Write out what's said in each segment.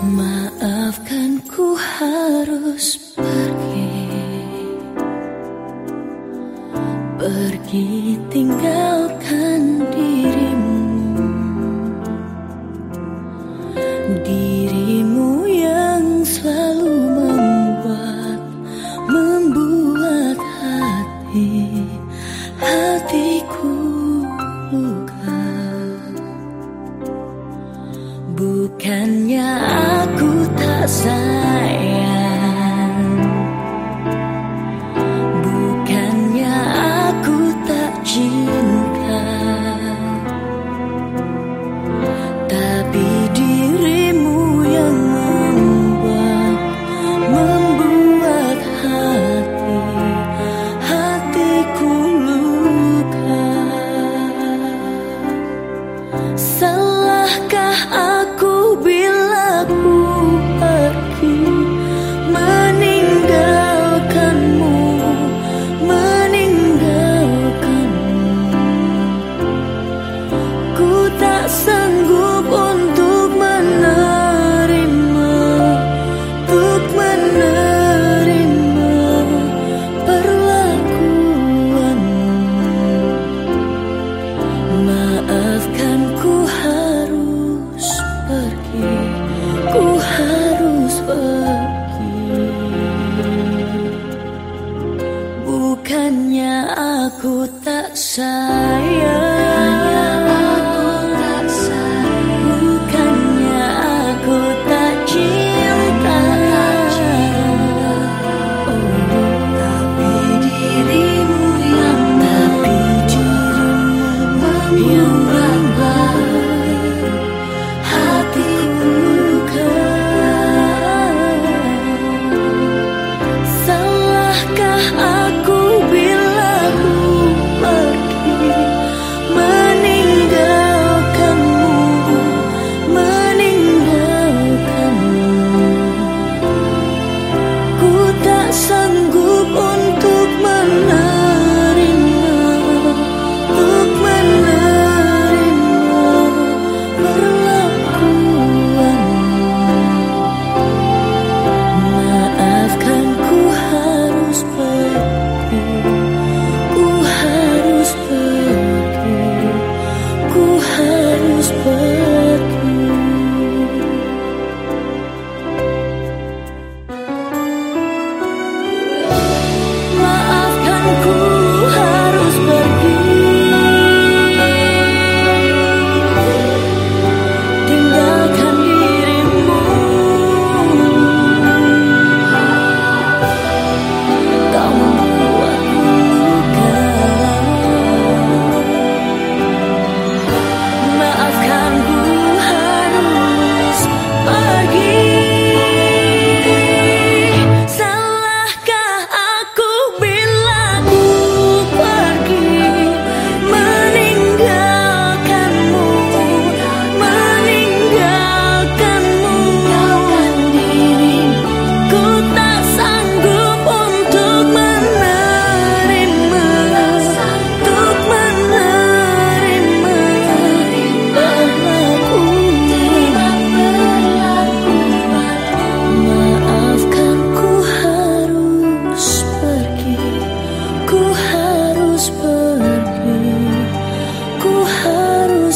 Maafkan ku harus pergi. Pergi tinggalkan dirimu. Dirimu yang selalu membuat Membuat hati Hatiku luka. Bukannya aku sayang aku tak sayang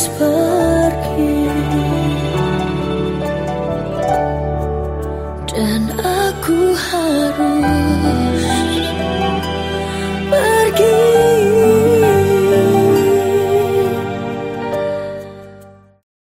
whisper.